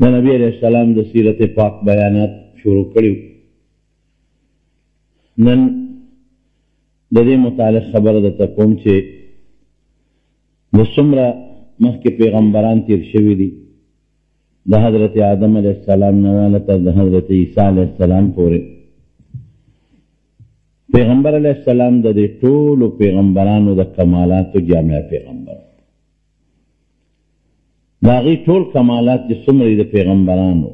د نبی علیه السلام د سیرت پاک بیانات شروع کړي وو. نن د دې متعلق خبره درته کوم چې د څومره مخکې پیغمبران تیر شوي دي د حضرت آدم علیه السلام نه واله تر د حضرت عیسی علیه السلام پورې پیغمبر علیه السلام د دې ټولو پیغمبرانو د کمالاتو جامع پیغمبر د هغوی ټول کمالات چې څومره دي د پیغمبرانو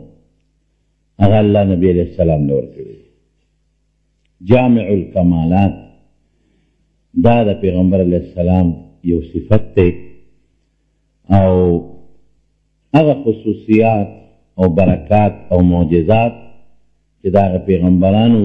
هغه الله نبی علیه السلام له ورکړي جامع الکمالات دا د پیغمبر علیه السلام یو صفت دی او هغه خصوصیات او برکات او معجزات چې دا پیغمبرانو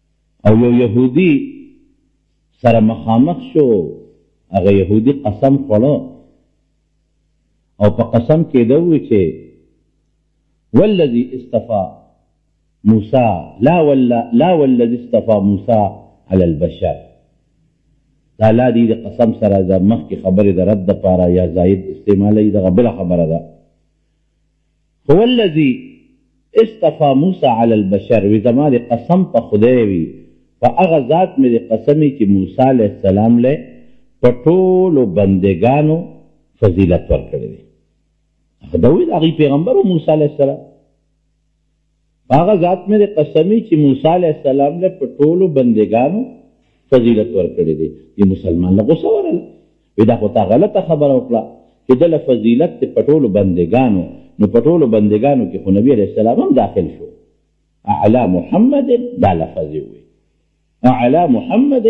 او یو یهودي سره مخامخ شو هغه یهودي قسم خوړو او په قسم کې دا وی چې والذي استفا موسی لا ولا لا والذي استفا موسی على البشر دا لا دې قسم سره د مخ کې خبره د رد لپاره یا زائد استعمالي دا بل خبره ده هو الذی اصطفی موسی علی البشر وی زما دی قسم په خدای وی په هغه ذات می دی قسم وی چی موسی علیه السلام له په ټولو بندګانو فضیلت ورکړی دی هغه دوی د هغوی پیغمبر و موسی علیه السلام. هغه ذات مې د قسمی چې موسی علیه السلام له په ټولو بندګانو فضیلت ورکړی دی د مسلمان له غوسه ورله وی دا خو تا غلطه خبره وکړه چې د له فضیلت د په ټولو بندګانو نو په ټولو بندګانو کې خو نبی علیه السلام هم داخل شو اعلی محمد دا لفظ یې على محمد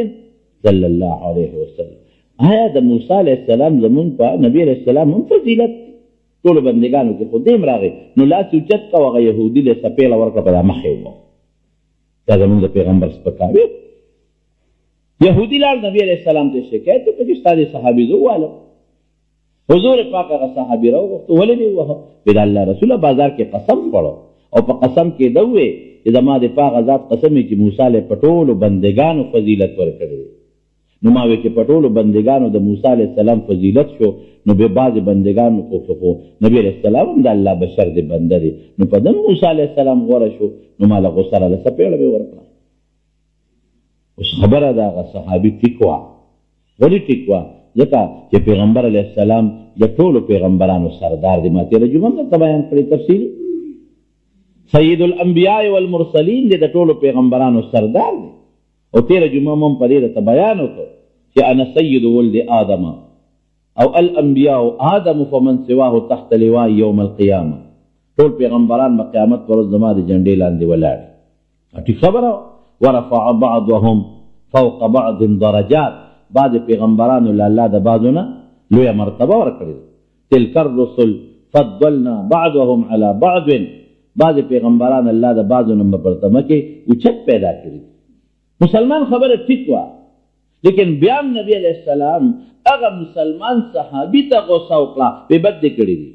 صلی الله علیه وسلم آیا د موسی علیه السلام زمون په نبی علیه السلام هم فضیلت ټولو بندګانو کې خو دیم راغی نو لاس یې اوچت کړ او هغه یهودي له څپېړه ورکړه په دا مخ یې وواهه دا زمونږ د پیغمبر سپکاوی یهودي لاړ نبي علیه السلام ته شکایت وکړ چې ستا دې صحابي زه ووالم حضور پاک هغه صحابي راوغوښت ولې مې ووهه وې د الله رسوله بازار کې قسم خوړو او په قسم کې ده ووې چې زما د پاغه ذات قسم چې موسی له په ټولو بندګانو فضیلت ورکړی نو ما وې چې په ټولو بندګانو د موسی علیه السلام فضیلت شو نو بې بعضې بندګانو خو شو خو نبي علیه السلام هم د الله بشر دې بنده دې نو په ده هم موسی علیه السلام غوره شو نو ما له غوسه راله څپېړه مې ورکړه اوس خبره د هغه صحابي ټیک وه ولې ټیک وه ځکه چې پیغمبر علیه السلام د ټولو پیغمبرانو سردار دی ما تېره جمعه هم درته بیان کړې تفصیلي سید الانبیاء والمرسلین دی د ټولو پیغمبرانو سردار دی او تیره جمعه مو هم په دې درته بیان وکړ چې انا سید ولد آدم او الانبیاء آدم فمن سواه تحت لواء یوم القیامه ټول پیغمبران به قیامت پر ورځ زما د جنډې لاندې ولاړ دي ټیک خبره ورفع بعضهم فوق بعض درجات بعض پیغمبرانو له الله د بعضو نه لویه مرتبه ورکړې ده تلک الرسل فضلنا بعضهم علی بعض بعضې پیغمبران الله د بعضو نه په پرتمه کې اوچت پیدا کړي دي. مسلمان خبره ټیک وه لیکن بیا هم نبی علیه السلام هغه مسلمان صحابي ته غوسه وکړه بې بد دې کړي دي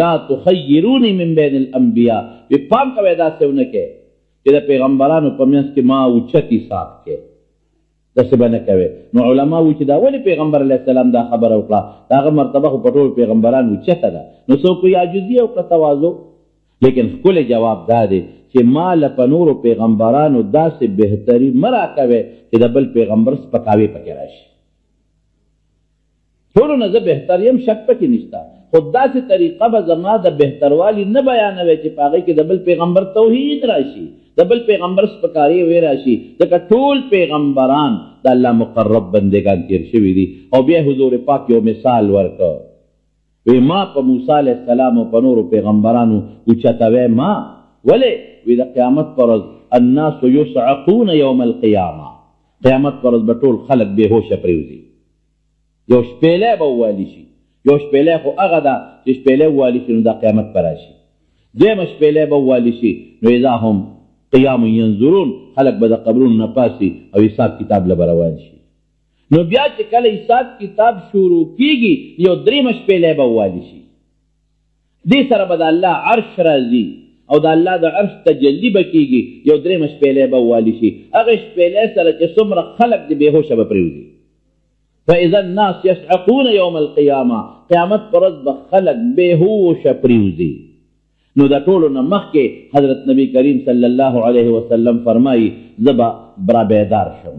لا تخیروني من بین الانبیا بې پام کوئ داسې ونه کې چې د پیغمبرانو په منځ کې ما اوچت حساب کې داسې به نه کوې نو علما وو چې دا ولې پیغمبر علیه السلام دا خبره وکړه د هغه مرتبه خو په ټولو پیغمبرانو اوچته ده نو څوک یې عاجزي او که تواضع لیکن ښکلی جواب دا دی چې ما له په نورو پیغمبرانو داسې بهتري مه راکوی چې د بل پیغمبر سپکاوی پکې راشي ټولو نه زه بهتر یم شک پکې نشته خو داسې طریقه به زما د بهتروالي نه بیانوی چې په هغې کې د بل پیغمبر توهین راشي د بل پیغمبر سپکارې وې راشي ځکه ټول پیغمبران د الله مقرب بندګان تیر شوي دي او بیا حضور پاک یو مثال ورکړ وی ما په موسی علیه السلام او په نورو پیغمبرانو اوچتوی ما ولې وی د قیامت پر ورځ الناس یصعقون یوم القیامه قیامت پر ورځ به ټول خلک بې هوشه پرېوځي یو شپېلی به ووالي شي، یو شپېلی خو هغه ده چې شپېلی ووالي شي نو دا قیامت به راشي، دویمه شپېلی به ووالي شي نو اذا هم قیام ینظرون خلک به د قبرونو نه پاڅي او حساب کتاب له به روان شي، نو بیا چې کله حساب کتاب شروع کېږي یو درېیمه شپېلی به ووالي شي. دې سره به د الله عرش راځي او د الله د عرش تجلي به کېږي، یو درېیمه شپېلۍ به والي شي، هغې شپېلۍ سره چې څومره خلک دي بې هوشه به پرېوځي. فاذا الناس یصعقون یوم القیامة، قیامت پر ورځ به خلک بې هوشه پرېوځي. نو د ټولو نه مخکې حضرت نبي کریم صلی الله علیه وسلم فرمایي، زه به برابیدار شم.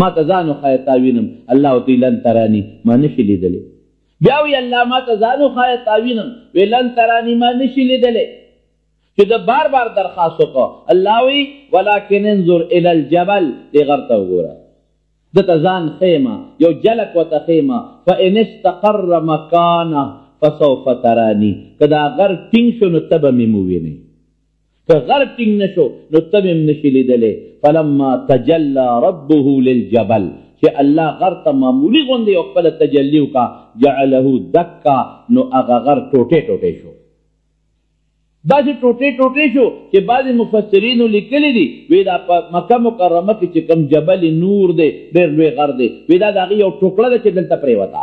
ما ته ځان وښایه تا وینم، الله ورته وي لن تراني، ما نه شې لیدلی. بیا وایي الله ما ته ځان وښایه تا وینم، وایي لن تراني، ما نه شې لیدلی. چې ده بار بار درخواست وکړ، الله وایي ولکن انظر الی الجبل، دې غر ته وګوره، ده ته ځان ښیم، یو جلک ورته ښیم، فان استقر مکانه فسوف تراني، که دا غر ټینګ شو نو ته به مې ووینې. که غر ټینګ نه شو نو ته به هم نه شي لیدلی فلما تجلی ربه للجبل چې الله غر ته معمولي غوندې یو خپله تجلي وکړه جعله دکا نو هغه غر ټوټې ټوټې شو داسې ټوټې ټوټې شو چې بعضې مفسرینو لیکلي دي وی دا په مکه مکرمه کې چې کوم جبل نور دی ډېر لوی غر دی وی دا د هغې یو ټوکړه ده چې دلته پرېوته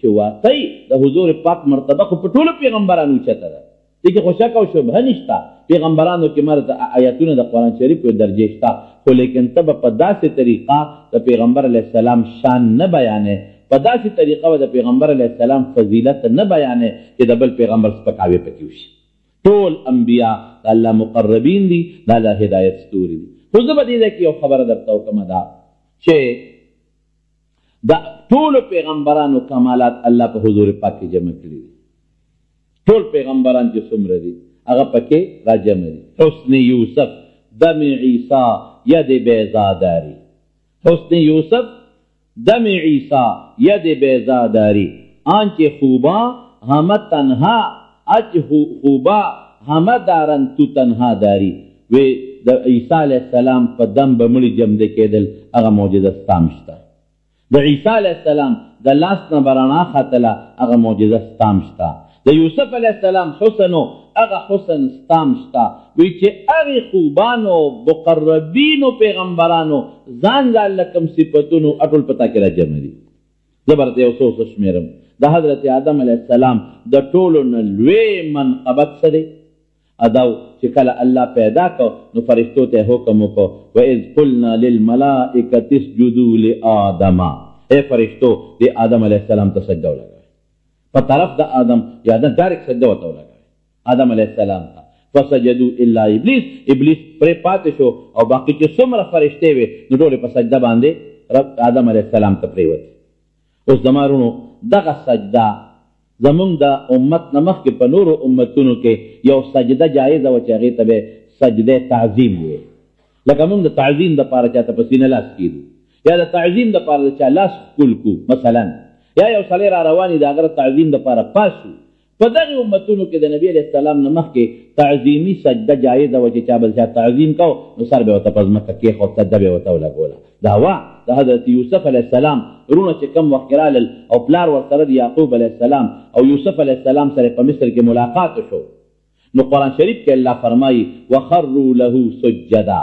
چې واقعي د حضور پاک مرتبه خو په ټولو پیغمبرانو اوچته ده دې کې خو شک او شبهه نشته پیغمبرانو کې مرته آیاتونه د قرآن شریف په درجه شته خو لیکن ته به په داسې طریقه د پیغمبر علیه السلام شان نه بیانې په داسې طریقه به د پیغمبر علیه السلام فضیلت نه بیانې چې د بل پیغمبر سپکاوی پکې وشي ټول انبیا د الله مقربین دي د الله هدایت ستوري دي خو زه به دې ځای کې یو خبره درته وکړم دا چې د ټولو پیغمبرانو کمالات الله په حضور پاک کې جمع کړي دي. ټول پیغمبران چې څومره دي هغه پکې را جمع دي. حسن یوسف دم عیسی ید بیضا داری حسن یوسف دم عیسی ید بیضا داری آنچه خوبا همه تنها اج هو خوبا همه دارند تو تنها داری وی د عیسی علیه السلام په دم به مړي جمده کیدل هغه معجزه ستا هم شته د عیسی علیه السلام د لاس نه به رڼا ختله هغه معجزه ستا هم شته د یوسف علیه السلام حسن و هغه حسن ستا هم شته وی چې هغه خوبانو مقربینو پیغمبرانو ځان ځان له کوم صفتونو اټول پتا کې راجمع دي زه به درته یو څه وشمېرم د حضرت آدم علیه السلام د ټولو نه لوی منقبت څه دی؟ دا و چې کله الله پیدا کړ نو فرشتو ته یې حکم وکړ، واذ قلنا للملائکة اسجدوا لآدم ای فرشتو دې آدم علیه السلام ته سجده ولګوئ په طرف د آدم یا نه ډایرکټ سجده ورته ولګوئ آدم علیه السلام ته فسجدو الا ابلیس ابلیس پرې پاتې شو او باقي چې څومره فرشتې وې نو ټولې په سجده باندې رب آدم علیه السلام ته پرېوتې اوس زما وروڼو دغه سجده زمونږ د امت نه مخکې په نورو امتونو کې یو سجده جایزه وه چې هغې ته به سجده تعظیم وې لکه مونږ د تعظیم دپاره چاته په سینه لاس کېږو یا د تعظیم دپاره د چا لاس ښکل کړو مثلا یا یو سړی را روان وي د هغه د تعظیم دپاره پاس وو په دغه امتونو کې د نبي علیه السلام نه مخکې تعظیمي سجده جایزه وه چې چا به د چا تعظیم کو نو سر به یې ورته په ځمکه کېښود، سجده به یې ورته ولګوله. دا وه د حضرت یوسف علیه السلام وروڼه چې کوم وخت رالل او پلار ورسره د یعقوب علیه السلام او یوسف علیه السلام سره په مصر کې ملاقات وشو نو قرآن شریف کې الله فرمایي، وخروا له سجدا.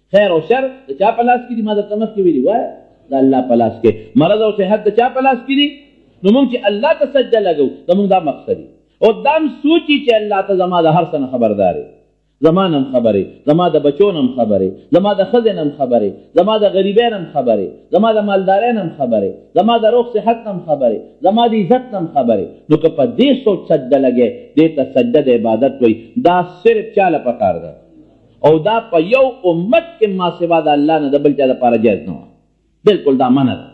خیر او شر د چا په لاس کې دي ما درته مخکې ویلي وایه د الله په لاس کې مرض او صحت د چا په لاس کې دي نو موږ چې الله ته سجده لګو زموږ دا مقصد دی او دا هم سوچي چې الله ته زما د هر څه نه خبردار دی زما نه هم خبرې زما د بچو نه هم خبرې زما د ښځې نه هم خبرې زما د غریبۍ نه هم خبرې زما د مالدارۍ نه هم خبرې زما د روغ صحت نه هم خبرې زما د عزت نه هم خبرې نو که په دې سوچ سجده لګی دې ته سجده د عبادت وایي دا صرف چا له پکار ده او دا په یو امت کې ما سوا د الله نه د بل چا لپاره جایز نه وه بلکل دا منع ده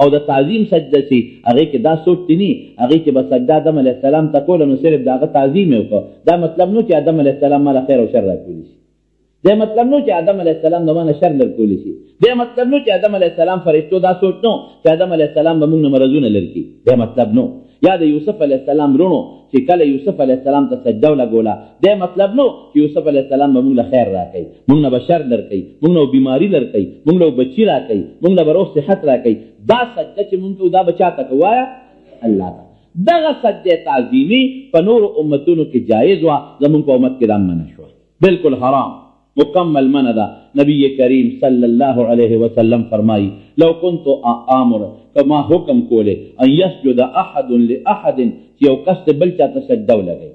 او د تعظیم سجده چې هغه کې دا سوچ تني هغه کې به سجده آدم علی السلام ته کول نو صرف داغه تعظیم یو کو دا مطلب نو چې آدم علی السلام مال خیر او شر راکول شي دا مطلب نو چې آدم علی السلام د مال شر لرکول شي دا مطلب نو چې آدم علی السلام فرشتو دا سوچ نو چې آدم علی السلام به موږ نه مرزونه لرکي دا مطلب نو یا د یوسف علیه السلام لوڼو چې کله یوسف علیه السلام ته سجده ولګوله، دې مطلب نه و چې یوسف علیه السلام به موږ له خیر راکوي، موږ نه به شر لر کوي، موږ نه به بیماري لر کوي، موږ له به بچي راکوي، موږ له به روغ صحت راکوي، دا سجده چې موږ کوو دا به چاته کوو وایه الله ته. دغه سجده تعظیمي په نورو امتونو کې جایز وه، زموږ په امت کې دا منع شوه، بلکل حرام. مکمل منع ده نبی کریم صلی الله علیه وسلم فرمائی لو کنت آمر که ما حکم کوله ان یسجد احد لاحد چې یو کس دې بل چاته سجده ولګی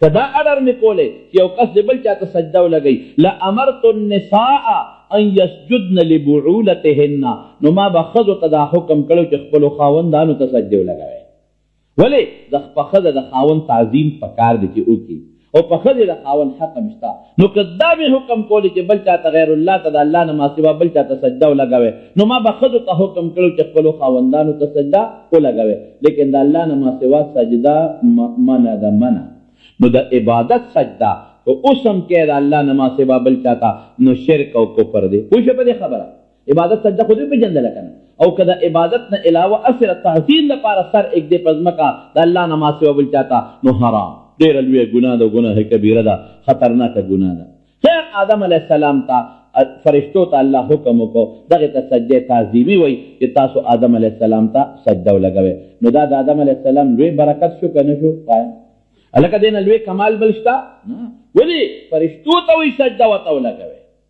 که دا اډر مې کوله چې یو کس دې بل چاته سجده ولګی لامرت النساء ان یسجدن لبعولتهن نو ما به ښځو ته دا حکم کړو چې خپلو خاوندانو ته سجده ولګوي ولې د په ښځه د خاوند تعظیم په کار دی چې وکړي او په ښځې د خاوند حق هم شته نو که دا مې حکم کولو چې بل چاته غیر الله ته د الله نه ماسوا بل چاته سجده ولګوي نو ما به ښځو ته حکم کړو چې خپلو خاوندانو ته سجده ولګوي لیکن د الله نه ماسوا سجده منع ده منع نو د عبادت سجده که اوس هم کې د الله نه ماسوا بل چاته نو شرک او کفر دی پوه شو په دې خبره عبادت سجده خو دې پیژندل کنه او کدا عبادت نه علاوه اصل تعظیم لپاره سر یک دې پزمکا د الله نه ما سوا بل چاته نو حرام ډیر لوی ګناه ده ګناه کبیره ده خطرناک ګناه ده خیر آدم علی السلام ته فرشتو ته الله حکم وکړو دغه ته سجده تعظیمی وای چې تاسو آدم علی السلام ته سجده ولګوي نو دا د آدم علی السلام لوی برکت شو کنه شو پای الکه دین لوی کمال بلشتا ولی فرشتو ته وی سجده وته ولګوي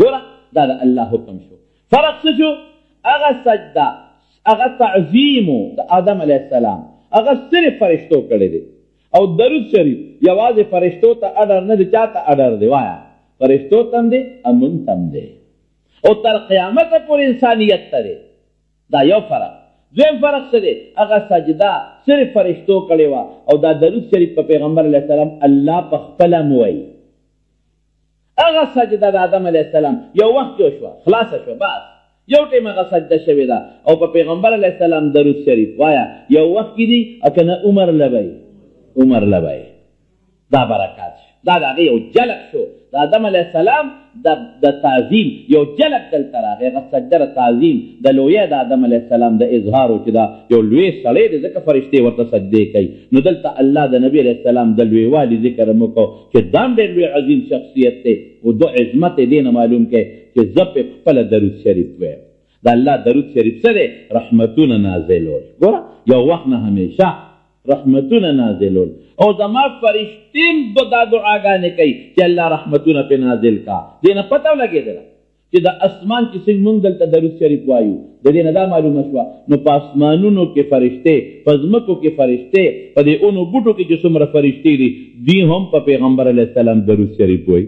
ګوره دا د الله حکم شو فرق څه شو هغه سجده هغه تعظیم د آدم علی السلام هغه صرف فرشتو کړی دی او درود شریف یوازې فرشتو ته اډر نه دی چاته اډر دی وایا فرشتو تم دی امون تم دی او تر قیامت پورې انسانیت ته دی دا یو فرق دویم فرق څه دی هغه سجده صرف فرشتو کړې وه او دا درود شریف په پیغمبر علیه السلام الله په خپله موایي هغه سجده د آدم علیه السلام یو وخت یو شوه خلاصه شوه بس یو ټیم هغه سجده شوې ده او په پیغمبر علیه السلام درود شریف وایه یو وخت کې دي او که نه عمر لبی عمر لبی دا برکات شو دا د هغې یو جلک شو د آدم علیه السلام د تعظیم یو جلک دلته راغی هغه سجده د تعظیم د لویه د آدم علیه السلام د اظهار و چې دا یو لوی سړی دی ځکه فرشتې ورته سجدې کوي نو دلته الله د نبي علیه السلام د لویوالي ذکر هم وکړو چه دام ډیر لوی عظیم شخصیت دی اود عظمت یې دینه معلوم کړئ چه زه پرې پخپله درود شریف وایم د الله درود شریف څه دی رحمتونه نازلول ګوره یو وخت نه همیشه رحمتونه نازلول او زما فرشتې هم دا دعاګانې کوي چه الله رحمتونه پرې نازل کړه دینه پته ولګیدله چې د اسمان چې څنګه موږ دلته درود شریف وایو د دې نه دا معلومه شوه نو په اسمانونو کې فرشته په ځمکو کې فرشته په دې اونو بوټو کې چې څومره فرشتې دي دی هم په پیغمبر علیه السلام درود شریف وایي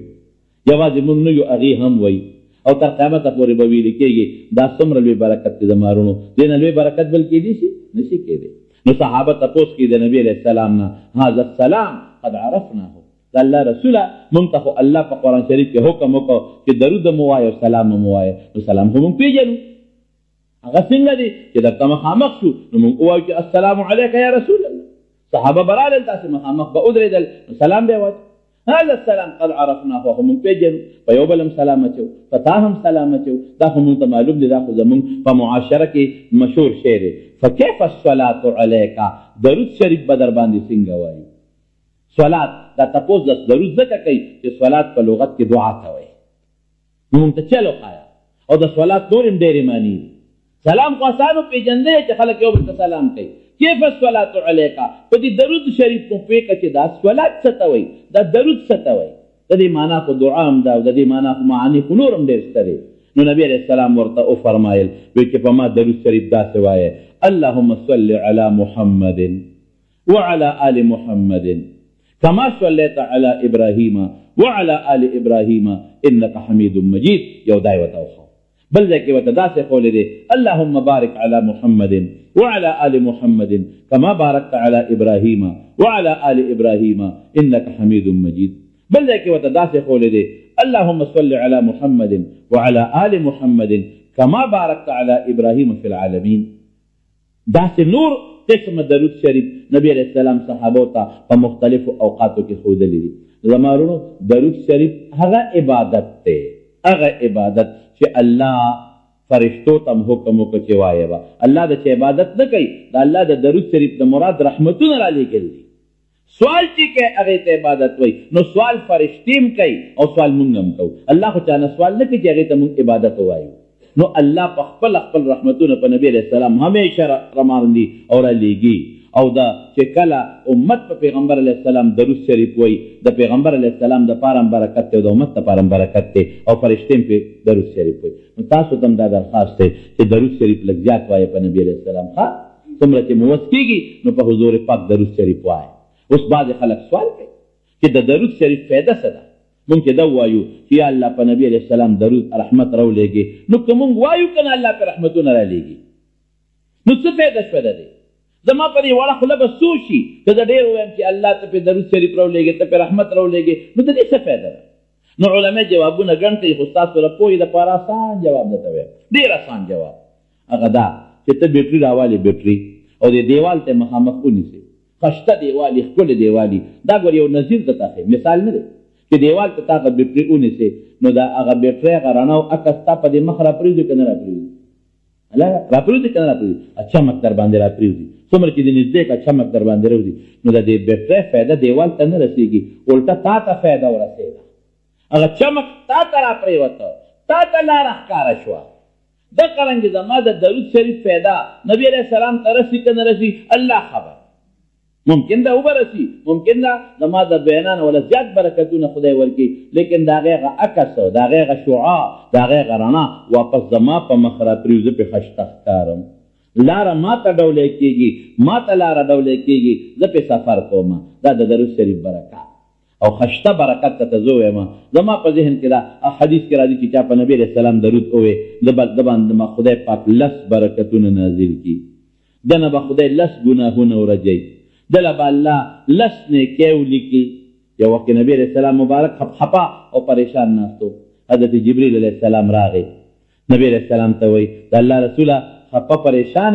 یوازې موږ نه یو هغې هم وایي او تر قیامته پورې به ویل کېږي دا څومره لوی برکت دی د مارونو دې نه لوی برکت بل کېدی شي نه شي کېدی نو صحابه تپوس کړي د نبي علیه السلام نه هذا السلام قد عرفناه د الله رسوله مونږ ته خو الله په قرآن شریف کې حکم وکړ چې درود مو وایه او سلام مو وایه نو سلام خو مونږ پیژنو هغه څنګه دی چې درته مخامخ شو نو مونږ ووایو چې السلام علیک یا رسول الله صحابه برالل تاسې مخامخ به ودرېدل نو سلام به وایي هذا السلام قد عرفنا خو هم پیژنو په یو بل هم سلام اچو په تا هم سلام اچو دا خو مونږ ته معلوم دی دا خو زمونږ په معاشره کې مشهور شعر دی فکیف الصلاة علیک درود شریف به در باندې څنګه وایو صلات دا تپوس د سدرود ځکه کوي چې صلات په لغت کې دعا ته وایي نو موږ ته چل وښایه او د صلات نور هم ډېرې معنی دي سلام خو اسانو پېژندی چې خلک یو بل ته سلام کوي کیف الصلات علیک په دې درود شریف مو پوه کړه چې دا صلات څه ته وایي دا درود څه ته وایي د دې معنا خو دعا هم ده او د دې معنا خو معاني خو نور هم ډېر شته دی نو نبی علیه السلام ورته وفرمایل وایي چې په ما درود شریف داسې وایه اللهم صل علی محمد وعلى آل محمد كما صليت على ابراهيم وعلى آل ابراهيم انك حميد مجيد يو دايوة وتاخو بل ځای کې وته قول اللهم بارك على محمد وعلى آل محمد كما باركت على ابراهيم وعلى آل ابراهيم انك حميد مجيد بل ځای کې وته قول اللهم صل على محمد وعلى آل محمد كما باركت على ابراهيم في العالمين داسې نور قسمه درود شریف نبی علیه السلام صحابو ته په مختلفو اوقاتو کې ښودلي دي. زما وروڼو! درود شریف هغه عبادت دی، هغه عبادت چې الله فرشتو ته هم حکم وکړ چې وایه به. الله د چا عبادت نه کوي، د الله د درود شریف نه مراد رحمتونه رالېږل دي. سوال چی که هغه ته عبادت وای نو سوال فرشتي هم کوي او سوال مونږ هم کوو الله خو چانه سوال نه کوي چې هغه ته مونږ عبادت ووایو نو الله په خپل خپل رحمتونه په نبی علیه السلام همیشه رمارندي او را لیږي او دا چې کله امت په پیغمبر علیه السلام درود شریف وایي د پیغمبر علیه السلام د پاره هم برکت دی او د امت د پاره هم برکت دی او فرشتې هم پرې درود شریف وایي نو تاسو ته هم دا درخواست دی چې درود شریف لږ زیات وایه په نبی علیه السلام ښه څومره چې مو وس کېږي نو په حضور پاک درود شریف وایئ. اوس بعضې خلک سوال کوي چې د درود شریف فایده څه ده؟ مونږ چې دا ووایو چې یا الله په نبي علیه السلام درود، رحمت، راولېږې نو که مونږ وایو که نه الله پرې رحمتونه رالېږي نو څه فایده شوه د دې؟ زما په دې وړه خوله به څو شي که زه ډېر ووایم چې الله ته پرې درود شریف راولېږې ته پرې رحمت راولېږې نو د دې څه فایده ده؟ نو علما جوابونه ګڼ کوي خو ستاسو د پوهې دپاره اسان جواب درته وایم ډېر اسان جواب هغه دا چې ته بېټري راوالې بېټري او دې دېوال ته مخامخ ونیسې خشته دېوال یې ښکلی دېوال یي دا ګور یو نظیر درته ښیم مثال نه دی چې دېوال ته تا هغه بېټري ونیسې نو دا هغه بېټرۍ هغه رڼا او عکس تا په دې مخ راپرېوځي که نه راپرېوځي هله راپرېوځي که نه راپرېوځي چمک در باندې راپرېوځي څومره چې دې نږدې کړه چمک در باندې راوځي نو د دې بېټرۍ فایده دېوال ته نه رسېږي الټه تا ته فایده ورسېده هغه چمک تا ته راپرېوته تا ته لاره ښکاره شوه دقه رنګ زما د درود شریف پیدا نبی علیہ السلام ته رسی کنه رسی الله خبر ممکن دا وبرسی ممکن دا زما د بیانان ولا زیات برکتونه خدای ورکی لیکن دا غیغه عکس دا غیغه شعاع دا غیغه رڼا واپس زما په مخ را پریوزه په خشته ښکارم لار ما ته ډولې کیږي ما ته لار ډولې کیږي زه په سفر کوم دا د درود شریف برکات او خشته برکت ته ته زه ويم زما په ذهن کې دا حديث کې راځي چې چا په نبي عليه السلام درود اووي د بل د باندې ما خدای پاک لس برکتونه نازل کی دنه به خدای لس ګناهونه ورجي دله به الله لس نیکي ولیکي یو وخت نبی عليه السلام مبارک خپ خپا او پریشان ناستو حضرت جبريل عليه السلام راغی نبی عليه السلام ته وای د الله رسوله خپه پریشان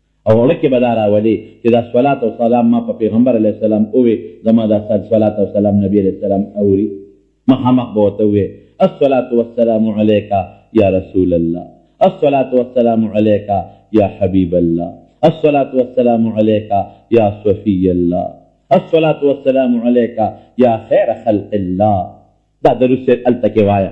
او اړه کې به دا راولې چې دا صلات او سلام ما په پېغمبر علیه السلام اووې زما دا سر صلات او سلام نبي علیه السلام اوري مخامخ به ورته ووې الصلات والسلام عليك يا رسول الله الصلات والسلام عليك يا حبيب الله الصلات والسلام عليك يا صفي الله الصلات والسلام عليك يا خير خلق الله دا دروس التکه وایا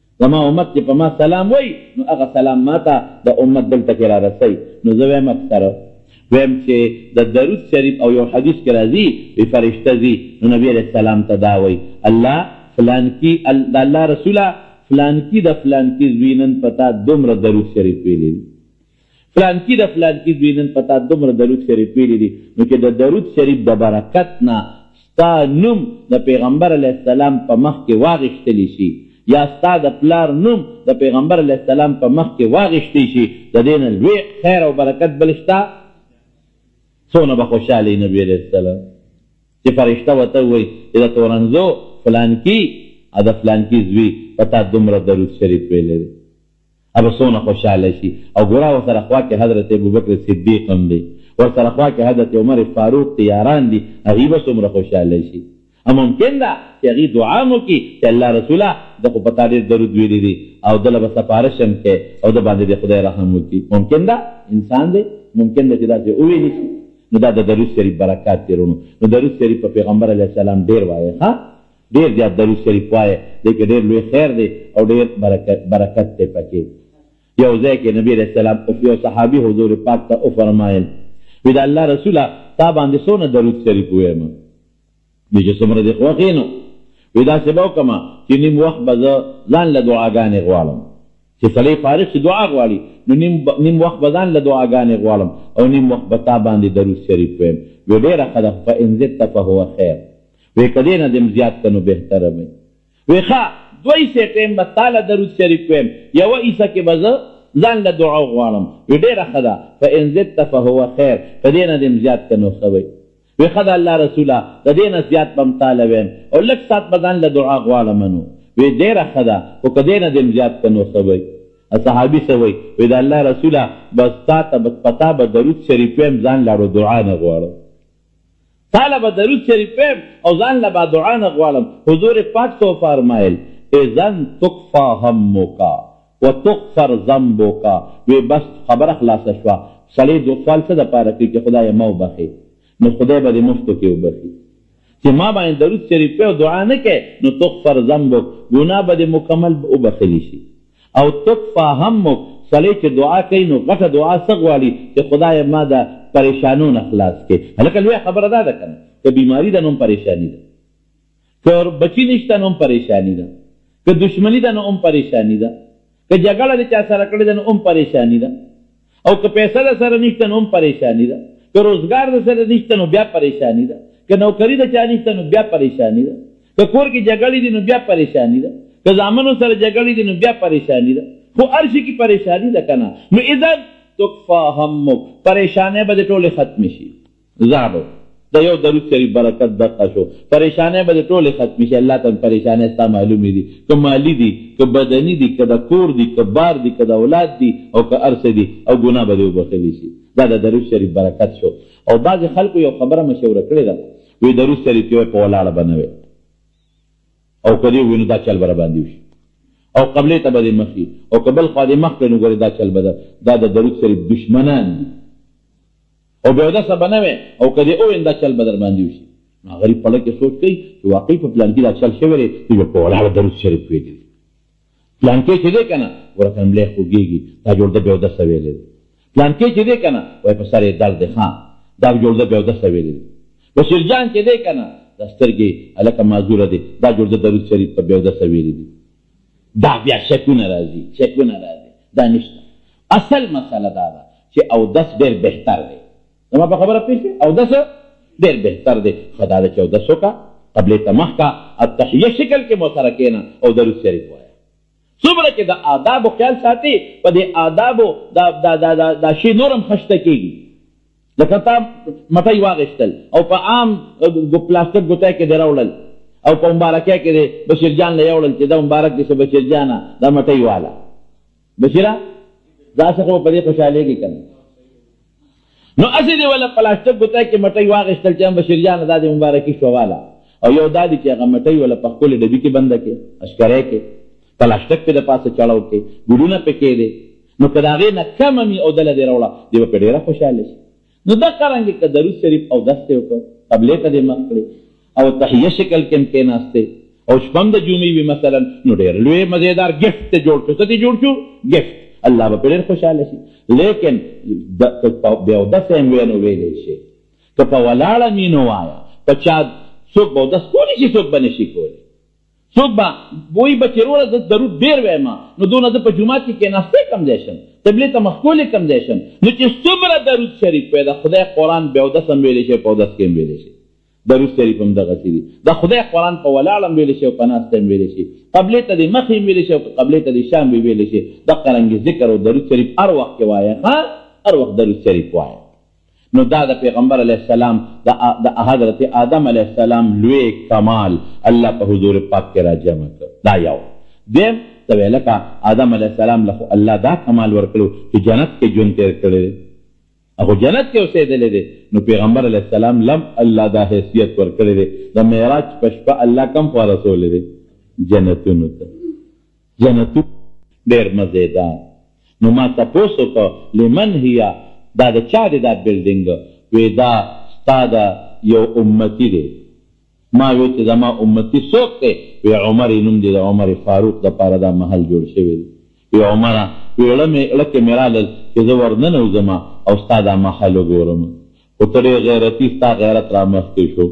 زما امت چې په ما سلام وایي، نو هغه سلام ما ته د امت بل ټکی را رسوي، نو زه وایم اکثره وایم چې د درود شریف او یو حدیث کې راځي وایي فرشته ځي نو نبي علیه السلام ته دا وایي، الله فلانکي د الله رسوله فلانکي د فلانکي زوی نن په تا دومره درود شریف ویلی دی. فلانکي د فلانکي زوی نن په تا دومره درود شریف ویلي دي نو چې د درود شریف د برکت نه ستا نوم د پیغمبر علیه السلام په مخ کې واغیشتلي شي یا ستا د پلار نوم د پیغمبر علیه السلام په مخ کې واغیشتي شي د دې نه لوی خیر او برکت بل شته څونه به خوشاله نبی علیه السلام چې فرشته وته وي چې د تورنزو فلانکي ا د فلانکي زوی په تا دومره درود شریف ویلي دي به څونه خوشحاله شي او ګوره ورسره خوا کې حضرت ابوبکر صدیق هم دی ورسره خوا کې حضرت عمر فاروق ته یاران دي هغوی به څومره خوشحاله شي او ممکن ده چې هغوی دعا هم وکړي چې الله رسوله ده خو په تا ډېر درود ویلي دي او ده له به سفارش هم کوې او ده باندې دې خدای رحم وکړي ممکن ده انسان دی ممکن ده چې داسې وویلي شي نو دا د درود شریف برکات دی وروڼو نو درود شریف په پیغمبر علیه السلام ډېر وایه ښه ډیر زیات درود شریف وایه دی که ډیر لوی خیر دی او ډیر برکت دی پکی یو ځای کی نبی علیه السلام اوف یو صحابی حضور پاک ته اوفرمایل وی د الله رسوله تا باندی څونه درود شریف ووایم وی چی څومره دی خوښ یی نو وی داسی به وکړم چی نیم وخت به زه ځان له دعاګانی غواړم چی سړی فارغ شی دعا غواړی نو نیم نیم وخت به ځان له دعاګانی غواړم او نیم وخت به تا باندی درود شریف ووایم وی ډیره ښه ده خو فان زدت فهو خیر وې که دې نه دې هم زیات کړه نو بهتره به وې ښه دوه حصې ټایم به تا له درود شریف ویم یوه حصه کې به زه ځان له دعا وغواړم وې ډېره ښه ده فان زدت فهو خیر که دې نه دې هم زیات کړه نو ښه به وې ښه ده الله رسوله د دې نه زیات به هم تا له ویم او لږ ساعت به ځان له دعا غواړم نو وې ډېره ښه ده خو که دې نه دې هم زیات کړه نو ښه به صحابي څه وایي وې د الله رسوله بس تا ته په تا به درود شریف ویم ځان له اړو دعا نه غواړم تاله به درود شریف ویم او ځان له به دعا نه غواړم حضور پاک سو فرمایل اذن تکفا همک وتغفر ذنبک وی بس خبره خلاصه شوه سړی دوسوال څه دپاره کوي چې خدایه ما وبخښې نو خدای به دې مفتو کې وبخښي چې ما باندې درود شریف وی او دعا نه کوې نو تغفر ذنبک ګناه به دې مکمل وبخښل شي او تکفا همک، سړی چې دعا کوي نو غټه دعا څه غواړي چې خدایه ما ده پریشانو نه خلاص کړې هلکه لویه خبره دا ده کنه که بیماري ده نو هم پریشاني ده که بچي نشته نو هم پریشاني ده که دشمني ده نو هم پریشاني ده که جګړه د چا سره کړې ده نو هم پریشاني ده او که پیسه درسره نشته نو هم پریشاني ده، که روزګار درسره نشته نو بیا پریشاني ده، که نوکري د چا نشته نو بیا پریشاني ده، که کور کې جګړې دي نو بیا پریشاني ده، که زامنو سره جګړې دي نو بیا پریشاني ده، خو هر شي کې پریشاني ده کنه، نو اذا تکفی همک، پریشانۍ به دې ټولې ختمې شي. زابه د یو درود شریف برکت دقه شو پریشانۍ به دې ټولې ختمې شي الله ته مې پریشانۍ ستا معلومې دي که مالي دي که بدني دي که د کور دي که بار دي که د اولاد دي او که هر څه دي او ګناه به دې وبخښلې شي دا د درود شریف برکت شو او بعضې خلکو یو خبره مشوره کړې ده وایي درود شریف چې وایې په ولاړه به نه وایې او که دې ووایي نو دا چل به راباندې وشي او قبلې ته به دې مخ وي او که بل خوا دې مخ کړې نو ګورې دا چل به ده دا د درود شریف دشمنان دي او بې اودسه به نه وې او که دې وویل دا چل به درباندې وشي نو هغه غریب په زړه کې سوچ کوي چې واقعي په پلانکي دا چل شوی دی دوی به په ولاړه درود شریف ویلي وي پلانکی چې دی که نه ګوره که نه ملی خوږېږي دا جوړده بې اودسه ویلی دی پلانکی چې دی که نه وایي په سر یې درد دی ښه دا جوړده بې اودسه ویلی دی بشیر جان چې دی که نه دا سترګې هلکه معذوره دی دا جوړده درود شریف په بې اودسه ویلی دی دا بیا شکونه راځي شکونه راځي دا نشته اصل مسله دا ده چې اودس ډېر بهتر دی زما په خبره پوه شوې اودس ډېر بهتر دی خو دا ده چې اودس وکړه قبلې ته مخکه التحیه شکل کې مو سره کېنه او درود شریف وایه څومره چې د آدابو خیال ساتي په دې آدابو دا دا دا دا شی نور هم خشته کېږي لکه تا مټۍ واغېستل او په عام پلاستک ګوتۍ کې دې راوړل او په مبارکۍ کې دې بشیر جان له یوړل چې دا مبارک دې شه بشیر جانه دا مټۍ واله بشیره دا څه خو په دې خوشحالېږي که نه نو اسی دی ولا پلاستیک ګوتای کې مټي واغشتل چې بشیر جان د دې مبارکي شواله او یو دادی چې هغه مټي ولا په خپل ډبی کې بند کې اشکره کې پلاستیک په د پاسه چړاو کې ګډونه پکې دي نو که د هغې نه کمه مي او دله دې راوړه دې به پرې ډېره خوشحاله شي نو دقه رنګ که درود شریف اودس ته وکړ قبلې ته دې مخ کړې او تحیه شکل کې هم کېناستې او شپه هم د جمعې وي مثلا نو ډېر لوی مزېدار ګفت دې جوړ شو څه دې جوړ شو ګفت الله به پرې ډېر خوشحاله شي لېکن که په بې اودسه هم وې نو ویلی شې که په ولاړه مي نو وایه په چا څوک به اودس کولی شي څوک به نه شي کولی څوک به وایي به چې روره زه درود ډېر وایم نو دونه زه په جومات کې کېناستی کوم ځای شم قبلې ته مخ کولی کوم ځای شم نو چې څومره درود شریف وایې د خدای قرآن بې اودس هم ویلی شي په اودس کې هم ویلی شي درود شریف هم دغسې دي د خدای قرآن په ولاړ هم ویلی شي او په ناسته هم ویلی شي قبلې ته دې مخې هم ویلی شي او که قبلې ته دې شا هم ویلی شي دقرنګې ذکر او درود شریف هر وخت کې وایه ښه هر وخت درود شریف وایه نو دا د پیغمبر علیه السلام د حضرت آدم علیه السلام لوی کمال الله په حضور پاک کې را جمع کړ. دا یو. دویم، ته وایې لکه آدم علیه السلام له خو الله دا کمال ورکړی و چې جنت کې ژوند تېر کړی دی، هغه جنت کې اوسېدلی دی، نو پیغمبر علیه السلام له هم الله دا حیثیت ورکړی دی، د معراج په شپه الله کوم خوا رسولی دی؟ جنتونو ته. جنتونه ډیر مزه دار. نو ما تپوس وکړ لمن هی دا د چا دی دا بلډنګ وی دا ستا د یو امتی دی ما وی چه زما امتی څوک دی وی عمر نوم دی د عمر فاروق د پاره دا محل جوړ شوی دی وی عمر وی ړه می ړه که می رالل چه زه ور ننوزم او ستا دا محل وګورم خو ته ډیر غیرتی ستا غیرت را مخکی شو.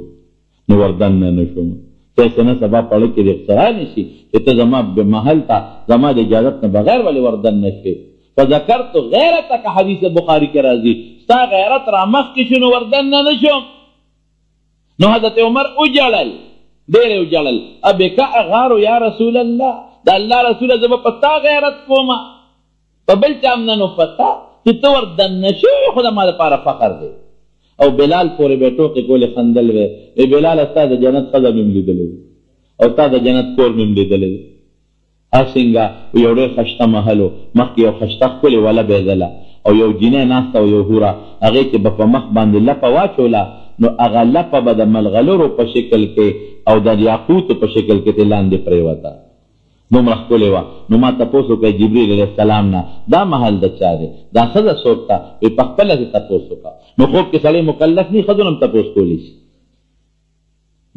نو وردننه نه شوم، څه څه نه سبا پړه کې دې سرا نشي چې ته زما به محل ته زما د اجازت نه بغیر ولې وردننه شوې؟ فذکرت غیرتک حدیث بخاري کې راځي ستا غیرت را مخکې شو نو وردننه نه شوم. نو حضرت عمر وجړل ډېر یې وجړل ابکا اغار یا رسول الله د الله رسوله زه به په تا غیرت کومه په بل چا هم نه نو په تا چې ته ور دننه شوې خو زما لپاره فخر دی او بلال پورې به یې ټوقې کولې خندل به یې بلاله ستا د جنت ښځه مې هم لیدلې ده او ستا د جنت کور مې هم لیدلی دی هر څنګه یو ډېر خشته محل و مخکې یو خشته ښکلې وله بېدله او یو جینۍ ناسته او یو حوره هغې چې به په مخ باندې لپه واچوله نو هغه لپه به د ملغلرو په شکل کې او د یاقوتو په شکل کې ترې لاندې پرېوته دومره ښکلې وه نو ما تپوس وکړ جبريل عليه السلام نه دا محل د چا دی؟ دا ښځه څوک ده؟ وې په خپله دې تپوس وکړه نو خوب کې سړی مکلف نه وي ښځو نه هم تپوس کولی شي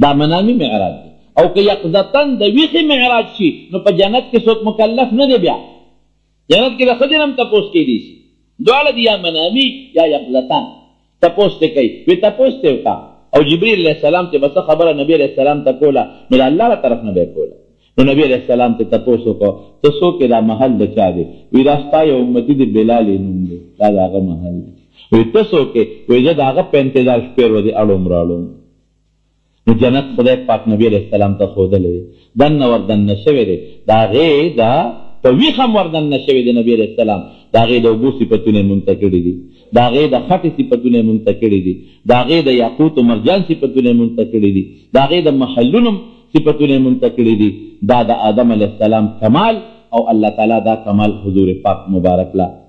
دا منامي معراج دی او که يقظتاً د ويښې معراج شي نو په جنت کې څوک مکلف نه دی بيا جنت کې د ښځې نه هم تپوس کېدی شي دواړه دي یا منامي یا یقظتان تپوس ته کوي وی تپوس ته وکړه او جبرئیل علیه السلام چې بس خبره نبی علیه السلام ته کوله نو د الله له طرف نه به یې کوله نو نبی علیه السلام ته تپوس وکړو ته څوک یې دا محل د چا دی وی دا ستا یو امتي دی بلال یې نوم دی دا د هغه محل دی وی ته څوک یې وی زه د هغه په انتظار شپې ورځې اړوم راړوم نو جنت خدای پاک نبی علیه السلام ته ښودلی دی، دننه ور دننه شوی دی، د هغې د په ویښه هم ور دننه شوی دی، نبی علیه السلام د هغې د اوبو صفتونه یې مونږ ته کړي دي، د هغې د خټې صفتونه یې مونږ ته کړي دي، د هغې د یاقوت و مرجان صفتونه یې مونږ ته کړي دي، د هغې د محلونو صفتونه یې مونږ ته کړي دي، دا د آدم علیه السلام کمال او الله تعالی دا کمال حضور پاک مبارک له.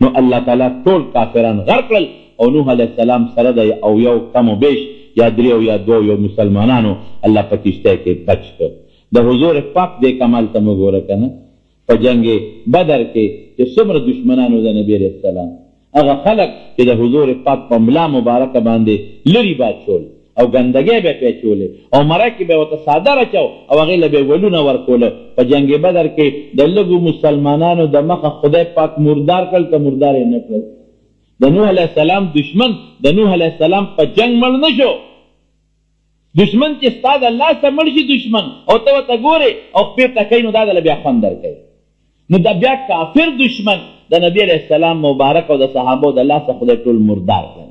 نو الله تعالی ټول کافران غرق کړل او نوح علیه السلام سره د او یو کم و بیش یا درې او یا دوه یو مسلمانانو الله په کشتۍ کښې بچ کړ د حضور پاک دې کمال ته مو ګوره کنه په جنګ بدر کښې چې څومره دشمنان وو د نبی علیه السلام هغه خلق چې د حضور پاک په ملا مبارکه باندې لري باد شول. او ګندګی به یې پرې اچولې او مرکې به یې ورته څادر اچاو او هغې له به یې ولونه ورکول، په جنګ بدر کې د لږو مسلمانانو د مخه خدای پاک مردار کړل که مردار یې نه کړل؟ د نوح علیه السلام دښمن د نوح علیه السلام په جنګ مړ نه شو؟ دښمن چې ستا د لاسه مړ شي دښمن او ته ورته ګورې او خپې ټکوي نو دا دله بیا خوند درکوي نو دا بیا کافر دښمن د نبي علیه السلام مبارک او د صحابو د لاسه خدای ټول مردار کړل.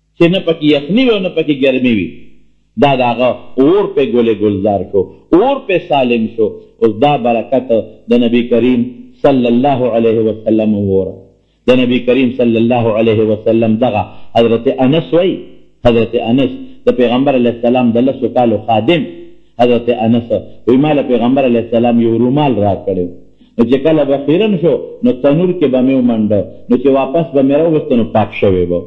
چې نه پکې یخني وي او نه پکې ګرمي وي دا د هغه اور پې ګل ګلزار شو اور پې سالم شو اوس دا برکت د نبی کریم صلی الله علیه وسلم ووره د نبی کریم صلی الله علیه وسلم دغه حضرت انس وای حضرت انس د پیغمبر علیه السلام د لسو کالو خادم حضرت انس وی مال پیغمبر علیه السلام یو رومال را کړو نو چې کله بخیرن شو نو تنور کې به مې ومنډه نو چې واپس به مې راوستنو پاک شوی به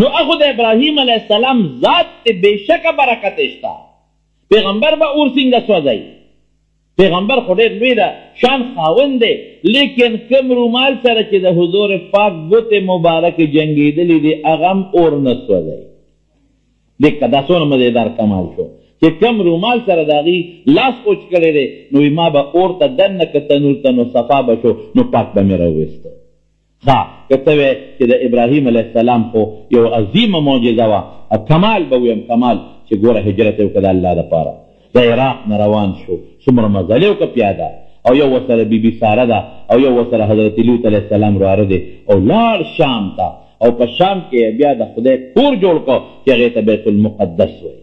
نو اخو د ابراهیم علیه السلام ذات ته بېشکه برکت شته، پېغمبر به اور څنګه سوځوي؟ پېغمبر خو ډېر لوی د شان خاوند دی، لېکن کوم رومال سره چې د حضور پاک ګوتې مبارکې جنګېدلې دي، هغه هم اور نه سوځوي. دېکه دا څونه مزېدار کمال شو چې کوم رومال سره د هغوی لاس اوچ کړی دی، نو وي ما به اور ته دننه که تنور ته نو صفا به شو، نو پاک به مې راوویسته. ښه که څه وی چه د ابراهیم علیه السلام خو یو عظیمه معجزه وه او کمال به ویم کمال چه ګوره هجرت یې وکړ د الله لپاره د عراق نه روان شو څومره مزل یې وکړ پیاده او یو ورسره بی بی ساره ده او یو ورسره حضرت لوط علیه السلام وراره دی او لاړ شام ته او په شام کښې یې بیا د خدای کور جوړ کړ چه هغې ته بیت المقدس وایې.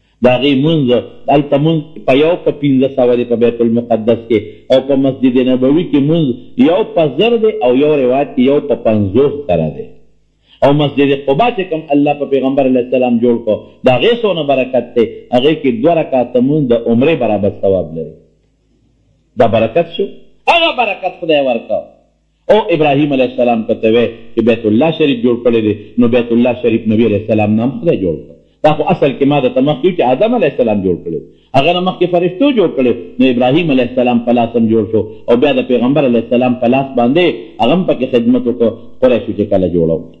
د هغې لمونځ، هلته لمونځ په یو په پنځه سوه دی په بیت المقدس کې او په مسجد نبوي کې لمونځ یو په زر دی او یو روایت کې یو په پنځوس زره دی او مسجد قباء چې کوم الله په پیغمبر علیه السلام جوړ کړ د هغې څونه برکت دی هغې کې دوه رکعته لمونځ د عمرې برابر ثواب لري دا برکت شو هغه برکت خدای ورکړ او ابراهیم علیه السلام ته ته وایه چې بیت الله شریف جوړ کړی دی نو بیت الله شریف نبی علیه السلام نه هم خدای جوړ کړ دا خو اصل کې ما درته مخکې وي چې آدم علیه السلام جوړ کړی و هغه نه مخکې فرشتو جوړ کړی نو ابراهیم علیه السلام په لاس هم جوړ شو او بیا د پیغمبر علیه السلام په لاس باندې هغه هم پکې خدمت وکړ قریشو چې کله جوړه وکړه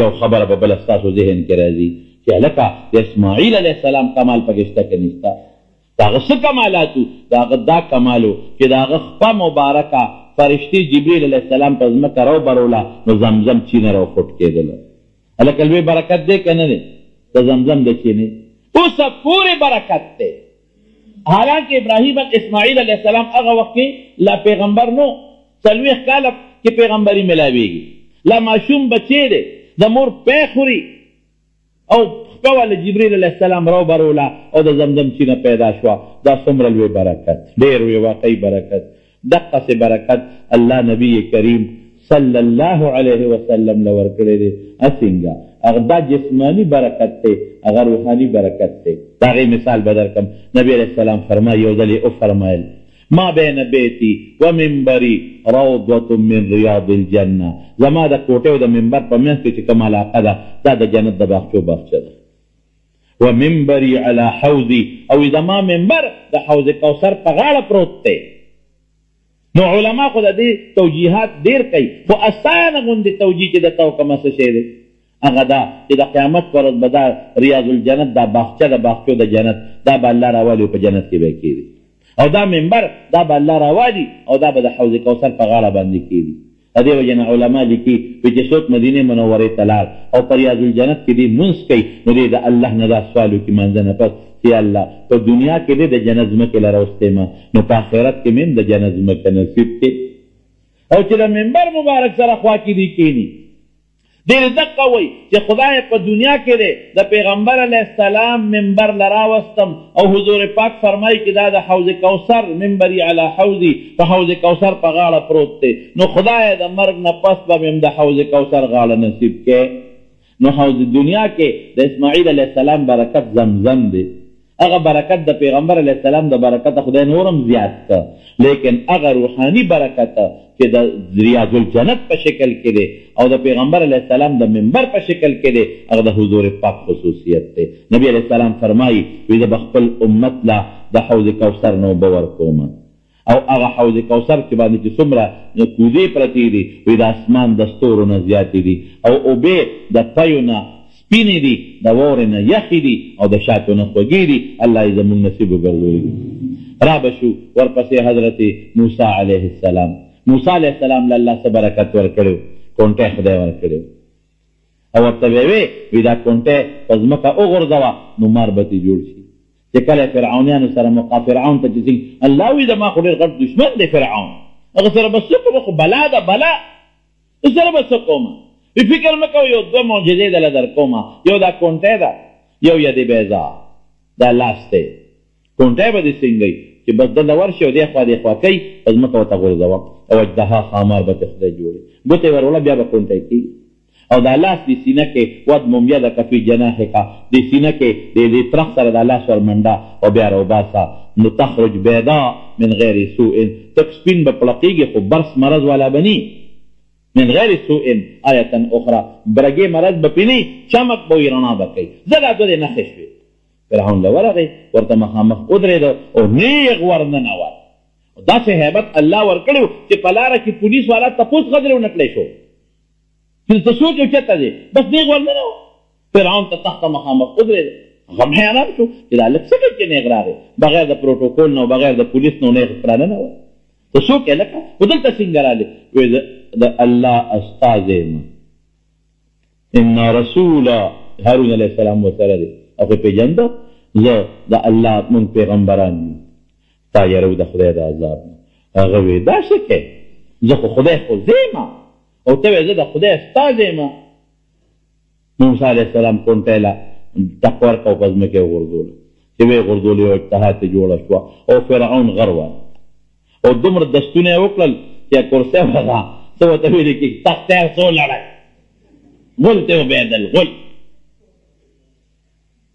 یو خبره به بله ستاسو ذهن کې راځي چې هلکه د اسماعیل علیه السلام کمال پکې شته که نشته؟ د هغه څه کمالات وو؟ د هغه دا کمال و چې د هغه خپه مبارکه فرشتې جبریل علیه السلام په ځمکه راوبروله نو زمزم چینه راوخوټ کېدله. هلکه لوی برکت دی که نه دی؟ د زمزم د چینې اوسه پورې برکت دی. حالانکه ابراهیم اسماعیل علیه السلام هغه وخت کې لا پیغمبر نه څلوېښت کاله کې پیغمبري ملاوېږي لا ماشوم بچی دی د مور پی خوري او خپه وه له جبریل علیه السلام راوبروله او د زمزم چینه پیدا شوه دا څومره لوی برکت ډېر وی واقعي برکت دقسې برکت الله نبي کریم صلی الله علیه وسلم له ورکړی دی اسنګه هغه دا جسماني برکت دی هغه روحاني برکت دی د هغې مثال به درکړم نبي علیه السلام فرمایي یو ځل یې وفرمایل ما بین بیتی و منبری روضة من ریاض الجنة، زما د کوټې او د منبر په منځ کې چې کومه علاقه ده، دا د جنت د باغچو باغچه ده. و منبری علی حوضی، او زما منبر د حوض کوثر په غاړه پروت دی. نو علما خو د دې توجیهات ډېر کوي، خو اسانه غوندې توجیه چې درته وکړمه څه شی دی؟ هغه دا چې د قیامت په ورځ به دا ریاض الجنت دا باغچه د باغچو د جنت دا به الله راوالي او په جنت کې به کېږي او دا منبر دا به الله راوالي او دا به د حوض کوثر په غاړه باندې کېږي د دې وجه نه علما لیکي چې څوک مدینې منورې ته لاړ او په ریاض الجنت کې دې مونځ کوي نو دې د الله نه دا سوال وکړي مانځه نه پس چې الله په دنیا کې دې د جنت ځمکې له راوستې ما نو په آخرت کې مې هم د جنت ځمکه نصیب کړي او چې د منبر مبارک سره خوا کې دې کښېني ډېر دقه وایي چې خدای په دنیا کې دی د پیغمبر علیه السلام منبر له راوستم او حضور پاک فرمایي چې دا د حوض کوثر منبري علی حوضي په حوض کوثر په غاړه پروت دی نو خدای د مرګ نه پس به مې د حوض کوثر غاړه نصیب کړي نو حوض دنیا کې د اسماعیل علیه السلام برکت زمزم دی هغه برکت د پیغمبر علیه السلام د برکته خدای نور هم زیات کړ، لیکن هغه روحاني برکت چې د ریاض الجنت په شکل کې دی او د پیغمبر علیه السلام د منبر په شکل کې دی، هغه د حضور پاک خصوصیت دی. نبي علیه السلام فرمایي، وي زه به خپل امت له د حوض کوثر نه اوبه ورکوم. او هغه حوض کوثر کې باندې چې څومره کوزې پرتې دي وي د اسمان د ستورو نه زیاتې دي او اوبۀ د پيو نه سپينې دي د واورې نه يخې دي او د شاتو نه خوږې دي الله يې زموږ نصيب وګرځوي را به شو ورپسې حضرت موسی عليه السلام موسی عليه السلام له الله څه برکت ورکړی وو کونټه خدای ورکړی وو او ورته به وې وی دا کونټه په ځمکه وغورځوه نو مار به ترې جوړ شي چې کله فرعونانو سره مقا فرعون ته چې الله وی زما خو ډېر غټ دشمن دی فرعون هغه سره به څه کوم خو بلا ده بلا سره به څه کوم فکر مه کوه یو دوه معجزې دله در کوم یو دا کونټی ده یو یې د بیضا دا لاس دی کونټی به دې څنګه چې بس دلته ورشي او دې خوا دې خوا کوي په ځمکه ورته غورځوه او اجدها ښامار به ترې خدای جوړوي ګوتې وروړه بیا به کونټی کېږي او دا لاس دې سینه کې واضمم یدک فی جناحک دې سینه کې دې دې ترخ سره دا لاس ور منډه او بیا راوباسه نو تخرج بیضاء من غیر سوء تک سپین به پړقیږې خو برس مرض والا به نی من غیر سوء آیة اخری برګې مرض به پې نی چمک به وی رڼا به کوي ځکه دوه دې نښې شوې فرعون له ورغی ورته مخامخ ودرېد او نیغ ور ننوت داسې هیبت الله ورکړی و چې په لاره کې پولیس والا تپوس غدرې ونه کړی شو دلته څوک یو چېرته دی بس نیغ ورننه وه فرعون ته تخته مخامخ ودرېده هغه هم حیران شو چې دا هلک څه کوي چې نیغ راغی بغیر د پروتوکول نه او بغیر د پولیس نه نیغ راننه وه ته څوک یې لکه خو دلته څنګه راغلې وایي زه د الله استازی یم ان رسول هارون علیه السلام ورسره دی او پېژنده زه د الله مونږ پیغمبران یو تا یرو د خدای د عذاب نه. هغه وې، دا څه کئ؟ زه خو خدای خوځې یم او ته وې زه د خدای استازې یم. نو موسی علیه السلام کونټه له ټک ورکه او په ځمکه یې وغورځوله. چې وې غورځولو یو اجتهاد ترې جوړه شوه او فرعون غر وه او دومره دستونه یې وکړل چې کرسۍ وغه څه ورته ویلي کې تخته څو لړه غول ته وبهېدل غول.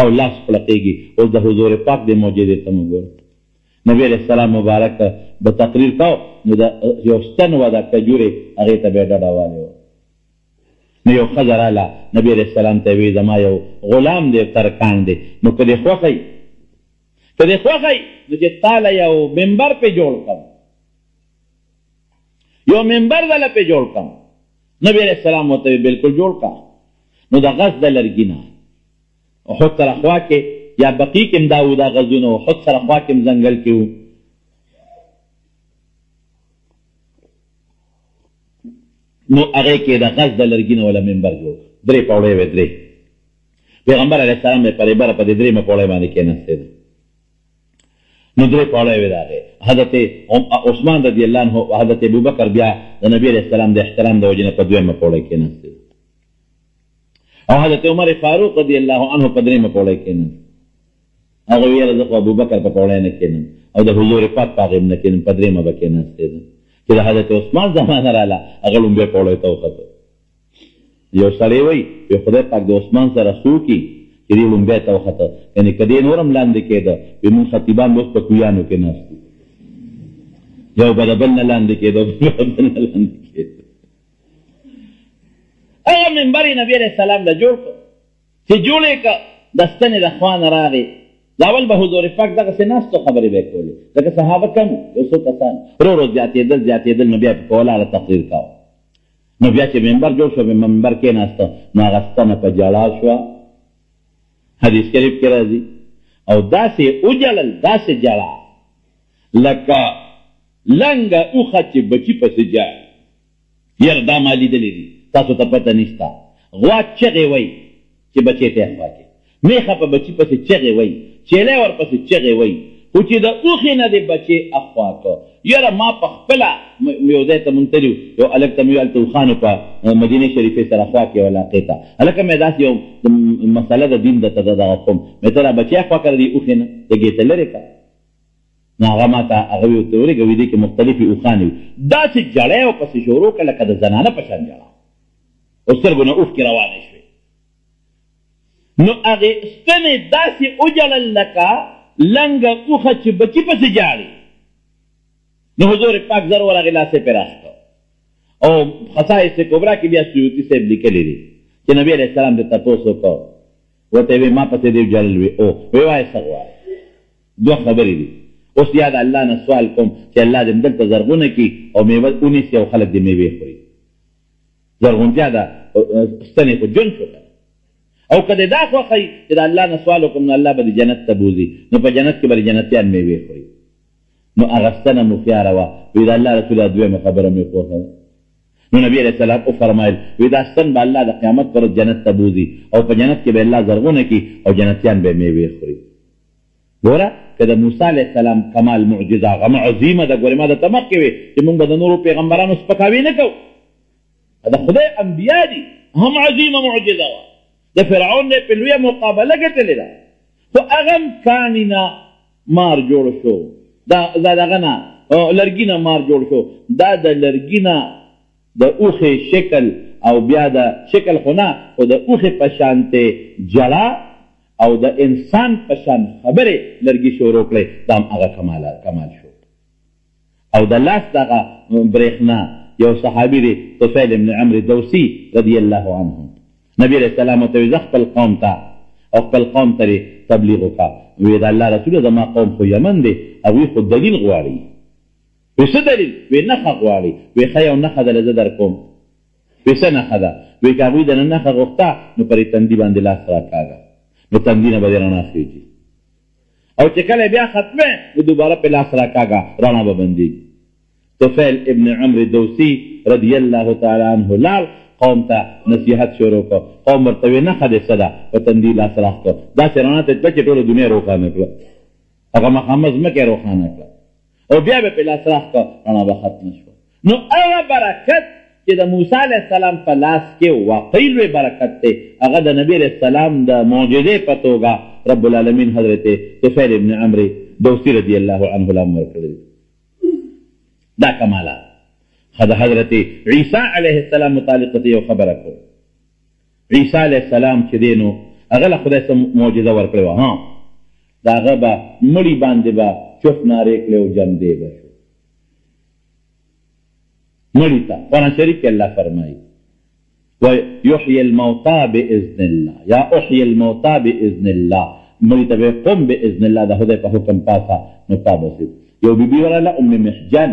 او لاس کلکیږي اوس د حضور پاک دې معجزې ته مو ګوره نبي علیه السلام مبارک به تقریر کاو نو د یو ستن وه دا کجورې هغې ته به یې ډډه والې وه نو یو ښځه راله نبي علیه السلام ته یې وی زما یو غلام دی ترکاڼ دی نو که دې خوښه یي که دې خوښه یي نو چې تاله یو منبر پې جوړ کړم یو منبر دله په جوړ کم نبی علیہ السلام وته بالکل جوړ کا نو د غز د لرګینا او حد سره خوا کې یا بقی کې دا و دا غزونه او حد سره خوا کې ځنګل کې وو نو هغه کې د غز د لرګینا ولا منبر جوړ درې پاوړې و درې پیغمبر علیہ السلام په پرې بر په درې مې پاوړې باندې کې نه نو درې پوړۍ وې دهغې حضرت عثمان رضی الله عنه او حضرت ابوبکر بیا د نبی علیه السلام د احترام د وجې نه په دویمه پوړۍ کېناستې دي او حضرت عمر فاروق رضی الله عنه په درېیمه پوړۍ کېناست هغه وی یاره زه خو ابوبکر په پوړۍ نه کېنم او د حضور پاک په هغې هم نه کېنم په درېیمه به کېناستېدم چې د حضرت عثمان زمانه راله هغه لومبۍ پوړۍ ته وختو یو سړی وایی وی خدای پاک د عثمان سره سو کی چی دی هم بیعت وخته یعنی که دی نور هم لاندی کیده وی موږ خطیبان به اوس په کویانو کی ناست وو یو به د بل نه لاندی کیده بل به د بل نه لاندی کیده هغه منبر یې نبی علیه السلام له جوړ کړ چې جوړ یې کړ د ستنې د خوا نه راغی دا اول به حضور پاک دغسې ناستو خبرې به یې کولې ځکه صحابه کم وو یو څو کسان ورو ورو زیاتېدل زیاتېدل نو بیا یې په ولاړه تقریر کاوه نو بیا چې ممبر جوړ شو په ممبر کېناسته نو هغه ستنه په ژړا شوه، حدیث شریف کې راځي، او داسې یې وژړل، داسې ژړا لکه لنګه اوښه چې بچي پسې ژاړي، یاره دا ما لیدلي دي، تاسو ته پته نشته، غوا چغې وهي. چې بچی ته یې خوا کې مېښه په بچي پسې چغې وهي، چېلی ورپسې چغې وهي، خو چې د اوښې نه دې بچی اخوا کړ، یاره ما په خپله یو ځای ته مونږ تللي وو، یو هلک ته مې وویل هلته اوښانو په مدینه شریفې سره خوا کې یوه علاقې ته، هلکه مې داسې یو مسله د دین درته د دغه کوم، مې ته دا بچی اخوا کړه د دې اوښې نه، د ګېته لرې کړه. نو هغه ما ته هغه وویل ته ولېږه وي دې کې مختلفې اوښانې وي، داسې ژړا یې ورپسې شروع کړه لکه د زنانه په شان ژړا. او سترګو نه اوښکې روانې شوې نو هغې ستنې داسې وجړل لکه لنګه اوښه چې بچي پسې جاړي نو حضور پاک زر ورغې لاسې پرې راخ کړ او خصایص کبرا کې بیا سیوطي صاحب لیکلی دی چې نبی علیه السلام دې تپوس وکړ ورته وې ما پسې دې جړل وې او وې وایې څه غواړې دوه خبرې دي اوس یا د الله نه سوال کوم چې الله دې همدلته زرغونه کړي او میوه ونیسي او خلک دې میوې خوري زرغونتیا ده ستنې خو جون شو او که دې دا خوښه وي چې د الله نه سوال وکړم نو الله به دې جنت ته بوځي نو په جنت کې به جنتیان میوې خوري نو هغه ستنه مو خیاره وه وایي د الله رسول دا دویمه خبره مې خوښه ده نو نبی علیه السلام وفرمایل وایي دا ستن به الله د قیامت پر جنت ته بوځي او په جنت کې به الله زرغونه کړي او جنتیان به میوې خوري ګوره که د موسی علیه السلام کمال معجزه هغه عظیمه ده ګورې ما درته مخکې وې چې موږ به د نورو پیغمبرانو سپکاوی نه کوو د خدای انبیا دي هم عظیمه معجزه وه د فرعون نه په لویه مقابله ګټلې ده خو هغه هم کاڼي نه مار جوړ شو دا دغه نه لرګي نه مار جوړ شو دا د لرګي نه د اوښې شکل او بیا د شکل خو نه خو د اوښې په شانتې جړه او د انسان په شان خبرې لرګي شروع کړې دا هم هغه کمال کمال شو او د لاس دغه برېښنا یو صحابي دی طفیل ابن عمرو دوسی رضی الله عنه نبی علیه السلام ته ویل زه خپل قوم ته او خپل قوم ته دې تبلیغ وکړه وی د الله رسوله زما قوم خو یمن دی هغوی خو دلیل غواړي وی څه دلیل وی نښه غواړي وی ښه یو نښه دله زه در کوم وې څه نښه ده؟ وې که هغوی درنه نښه غوښته، نو پر یې تندي باندې لاس راکاږه، نو تندي نه به دې رڼا خېژي. او چې کله یې بیا ختمه، نو دوباره پرې لاس راکاږه، رڼا به بندېږي. طفیل ابن عمرو دوسي، رضي الله تعالی عنه، لاړ، قوم ته نصیحت شروع کړ، قوم ورته وې نښه دې څه ده؟ په تندي لاس راښکه، داسې رڼا تېر کړه چې ټوله دنیا یې روښانه کړه، هغه مخامخ ځمکه یې روښانه کړه. او بیا به په لاس راښکه رڼا به ختمه شوه نو هغه برکت چې د موسی علیه السلام په لاس کې واقعي لوی برکت دی هغه د نبي علیه السلام د معجزې په توګه رب العالمین حضرت طفیل ابن عمرو دوسي رضی الله عنه له ورکړي دا کمالات خد حضرت عیسی علیه السلام متعلق یو خبره کوم عیسی علیه السلام چې دی نو هغه له خدای څخه معجزه ورکړې وه، ها د هغه به مړي باندې به چف نارې کړې او جمدې به شو مړي ته قرآن شریف کې الله فرمایي و یحیی الموتا باذن الله یا احیی الموتا باذن الله مړي ته به قم باذن الله د خدای په حکم پاسه نو پابسید یو بیبي وراله ام محجن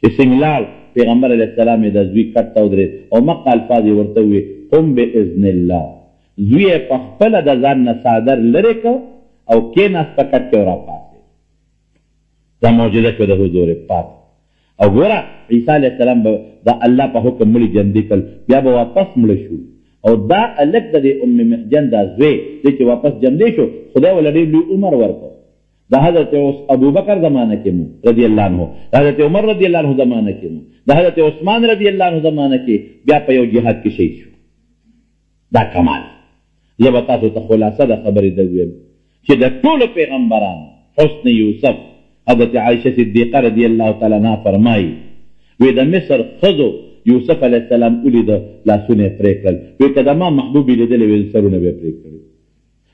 چې سنګ لاړ، پېغمبر علیه السلام یې د زوی کټ ته ودرېد او مقطع الفاظ یې ورته ووې، قم باذن الله، زوی یې په خپله د ځان نه څادر لرې کړ او کېناست په کټ کې او راپاڅېد. دا معجزه شوه د حضور پاک. او ګوره، عیسی علیه السلام به د الله په حکم مړي ژوندي کړل، بیا به واپس مړه شو او دا هلک د دې ام محجن دا زوی دی چې واپس ژوندی شو، خدای ورله ډېر لوی عمر ورکړ د حضرت ابوبکر زمانه کې مو، رضي الله عنه، د حضرت عمر رضي الله عنه زمانه کې مو، د حضرت عثمان رضي الله عنه زمانه کې بيا په يو جهاد کې شهيد شو. دا کمال دی. زه به تاسو ته خلاصه د خبرې د ويم چې د ټولو پيغمبرانو حسن يوسف حضرت عائشه صديقه رضي الله تعالی عنها فرمايي، وي د مصر ښځو يوسف عليه السلام وليد لاسونه يې پرې کړل، وي که د ما محبوب يې ليدلی وای سرونه به يې پرې کړي وو.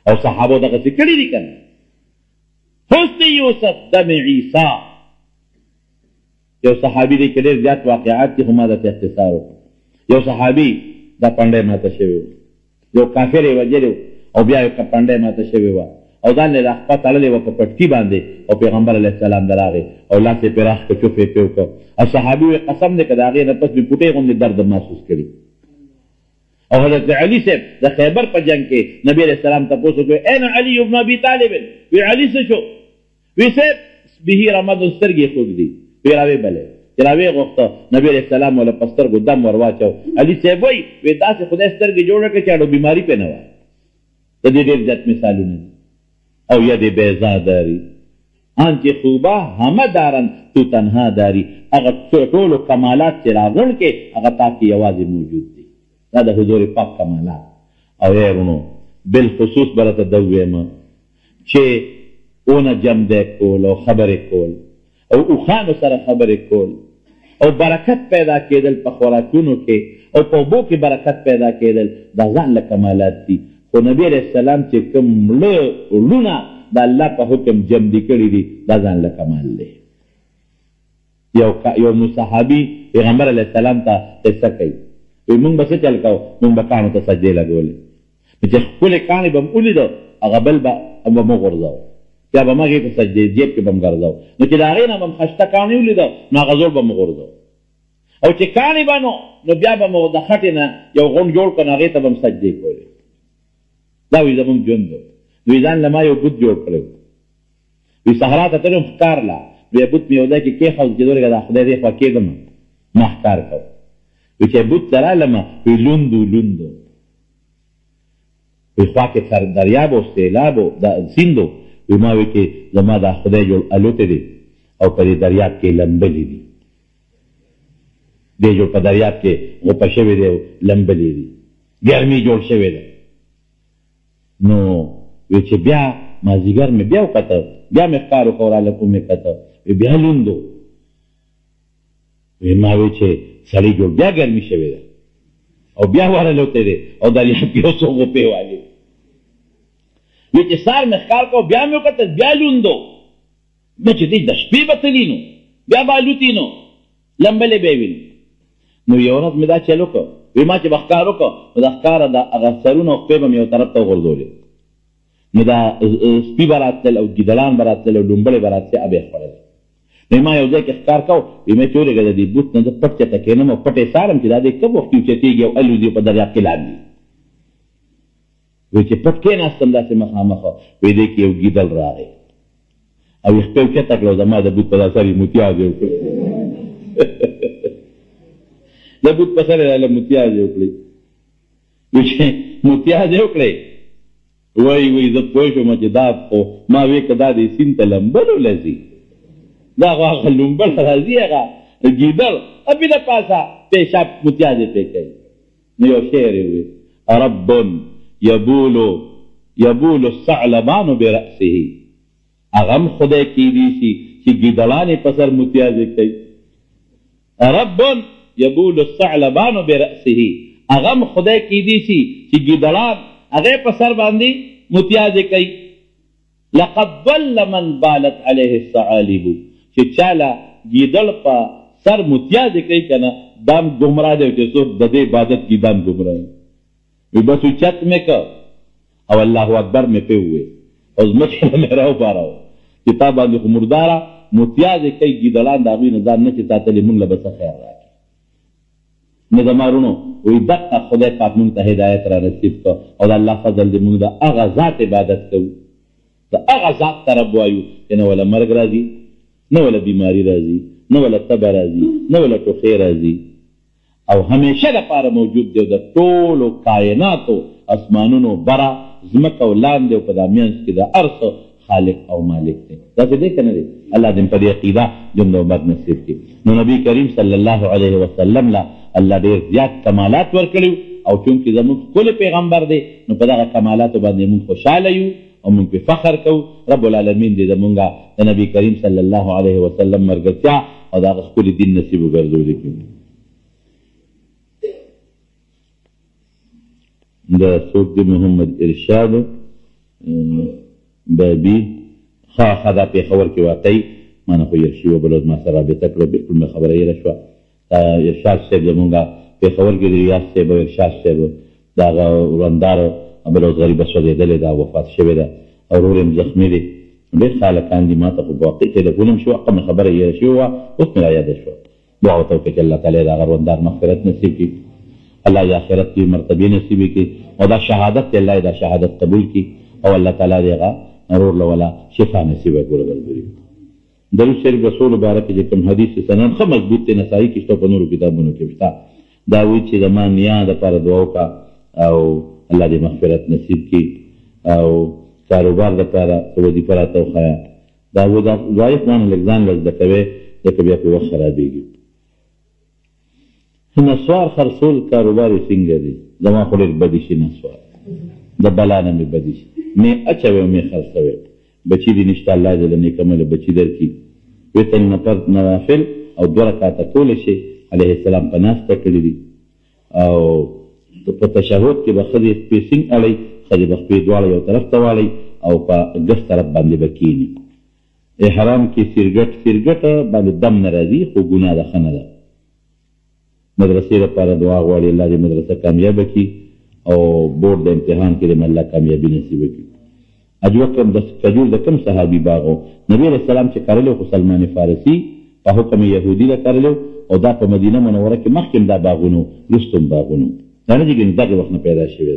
او صحابو دغه څه کړی دي کنه حسن یوسف دم عیسی یو صحابي دی کډیر زیات واقعات دي هم دا اختصار یو صحابي دا پنده ماته شوی یو کافر یې وجلو او بیا یې پنده ماته شوی و او دا له خپل تړلې و په پټکی باندې او پیغمبر علی السلام دراغه او لاس یې پراخ په چوفې په وکړ او صحابي قسم دې کړه هغه نه پس به پټې غوندې درد محسوس کړي او حضرت علی صاحب د خیبر په جنګ کې نبی علیہ السلام ته پوښتنه کوي اين علی ابن ابي طالب وی علی څه شو وی صاحب به رمضان سترګې خوږ دي وی راوي بلې راوي غوښته نبی علیہ السلام ول پستر ګو دم ورواچو علی صاحب وی وی تاسو خدای سترګې جوړه کړې چاړو بیماری په نه وای د دې ډېر زیات مثالونه دي او ید بیضا داری آن چې خوبه همه دارن تو تنها داری هغه ټولو کمالات چې راغونډ کې هغه تا کې یوازې موجود دي دا د حضور پاک کمالات او ای ورونو بالخصوص به راته ده ووایم چې اونه جم دی کول او خبرې کول او اوښانو سره خبرې کول او برکت پیدا کېدل په خوراکونو کې او په اوبو کې برکت پیدا کېدل دا ځان له کمالات دي خو نبي علیه السلام چې کوم مړه وړونه د الله په حکم جمدي کړي دي دا ځان له کمال دی یو یو مصحابي پیغمبر علیه السلام ته قصه کوي وي مونږ به څه چل کاو مونږ به کانو ته سجدې لګولې نو چې ښکلی کاڼی به هم ولید هغه بل به هم به مو غورځاو بیا به مغې ته سجدې جیب کې به هم ګرځاو نو چې د هغې نه به هم خشته کاڼی ولید نو هغه زوړ به مو غورځاو او چې کاڼی به نو نو بیا به مو د خټې نه یو غونډ جوړ کړ نو هغې ته به هم سجدې کولې دا وی زمونږ ژوند و دوی ځان له ما یو بت جوړ کړی وی صحرا ته تلم ښکار له وی بت مې یو ځای کې کېښود چې دورګه دا خدای دې خوا کېږم ما ښکار کوه وی چې بت ته رالم وی لوند و لوند وی خوا کې سر دریاب او سیلاب او دا سیند و وی ما وی چې زما دا خدای جوړ الوتې دی او په دې دریاب کې لمبلې دي دې جوړ په دریاب کې غوپه شوی دی او لمبلې دي ګرمي جوړ شوی دی نو وی چې بیا مازیګر مې بیا وکتل بیا مې ښکار وکړ راله کوم مې کتل وی بیا لوندو وې ما وې چې سړی جوړ بیا ګرمي شوې ده او بیا ورلوته دی او دا یې په څو غو په والي وې چې سار مخکار کو بیا مې وکړ بیا لوندو مې چې دې د شپې بتلینو بیا بالوتینو لمبلې به وینو نو یو ورځ مې دا چلو کو وې ما چې بخکارو کو دا ښکار دا هغه سرونه خپې به مې یو طرف ته غورځولې نو دا سپي به راتلل او ګیدړان به راتلل او لومبړې به راتلې او به یې خوړل. نو ما یو ځای کې ښکار کاوه، ویې مه تېرېږه، د دې بت نه زه پټ چېرته کېنم او پټ یې څارم چې دا دی کوم وخت اوچتېږي او الوځي او په دریاب کې لاندې وي. وایي چې پټ کېناستم داسې مخامخ، وایي دی کې یو ګیدړ راغی او یې خپه اوچته کړه او زما د بت په دا سر یې متیازې وکړې. د بت په سر یې دا لمتیازې وکړې. وی چه متیاز یې وکړی وای وی زه پوه شوم چه دا خو ما وی که دا دی سیند ته لمبلو له ځی دا خو هغه لمبل راځی هغه ګیدړ اپی د پاسه پیشاب متیاز یې پرې کوي نو یو شعر یې وی رب یبول یبول الثعلبان برأسه هغه هم خدای کیدی شي چې ګیدړان یې په سر متیاز یې کوي رب يبول الثعلبان برأسه هغه هم خدای کیدی شي چې ګیدړان هغه په سر باندې متیازې کوي لقد ضل من بالت عليه الثعالب چې چاله ګیدړ په سر متیازې کوي کنه دام گمراه دی چې څوک د دې عبادت کې دام گمراه وی بس اوچت مې که او الله اکبر مې پې ووې او ځمکې نه مې راو پاراو چې تا باندې خو مرداره متیازې کۍ ګیدړان د هغوی نه ځان نشې ساتلی مونږ له به څه خیر راکې نو زما روڼو وی دقه خدای پاک مونږ ته هدایت را نصیب که او د الله فضل دې مونږ د هغه ذات عبادت کوو د هغه ذات ته رب وایو چې نه وله مرګ راځي نه وله بیماری راځي نه وله تبه راځي نه وله ټوخې راځي او همېشه لپاره موجود دی او د ټولو کایناتو، اسمانونو، بره، ځمکه او لاندې او په دا مینځ کې د هر څه خالق او مالک دی. داسې دی که نه دی؟ الله دې په دې عقیده ژوند او مرګ نصیب کړي. نو نبي کریم صلی الله علیه وسلم له الله ډېر زیات کمالات ورکړي وو او چونکې زموږ ښکلی پیغمبر دی نو په دغه کمالاتو باندې موږ خوشاله یو، او مونږ پرې فخر کوو، رب العالمين دې زمونږ د نبي کريم صلی الله عليه وسلم ملګرتيا او د هغه ښکلي دين نصيب وګرځولي کړي. دا څوک دی محمد ارشاد بابی ښه ښه دا پېښور کې واقعي ما نه خو هېر شوي بل ورځ ما سره رابطه کړې بلکل مې خبره هېره شوه ارشاد صیب زمونږ پیښور کې د ریاض صیب او ارشاد صیب د هغه وروندار بل اوس غریبه سوځیدلې ده وفات شوې ده او ورور یې هم زخمي دی ډېر ښه هلکان دي ماته خو په واقعي ټیلیفون هم شي وقه مې خبره هېره شوې وه اوس مې رایاده شوه دعا ورته وکړه چې الله تعالی د هغه وروندار مغفرت نصیب کړي الله د آخرت لوی مرتبې نصیبې کړي او دا شهادت دی الله یې دا شهادت قبول کړي او الله تعالی د هغه ورور له ولا شفا نصیبه کړي ورور درود شریف د سولو باره کې چې کوم حدیث چې سند ښه مضبوط دی نسائی کې شته او په نورو کتابونو کې هم شته دا وایي چې زما نیا لپاره دعا وکړه او الله دې مغفرت نصیب کړي او کاروبار لپاره څه وظیفه راته وښایه دا وایي خو مانه لږ ځان له زده کوی ځکه بیا پرې وخت خرابیږي. ښه نسوار خرڅول کاروبار یې سنګه دی زما خو ډیر بدی شی نسوار د بلا نه می بدی شی می اچوی او می خرڅوی بچی دی نشته الله دی له نیکه مله بچی درکی وتر نه پرت نوافل او دوه رکعته کول شی علیه السلام په ناسته کړی دی او په تشهود کی به ښځی خپی سنګ اړی ښځی به خپی دواړه یو طرف ته واړی او په ګس طرف باندی به کینی احرام کې سیرګټ سیرګټ باندې دم نه راځي خو ګناه ده ښه نه ده مدرسې لپاره دعا غواړي الله دې مدرسه کامیابه کړي او بورډ د امتحان کې دې الله کامیابي نصیب کړي اجوه کوم د کجور د کوم صحابي باغ و نبی رسول الله چې کرلو خو سلمان فارسی په حکم يهودي له کرلو او دا په مدینه منوره کې مخکې دا باغونو رستم باغونو دا نه دي ګنې دغه وخت نه پیدا شوی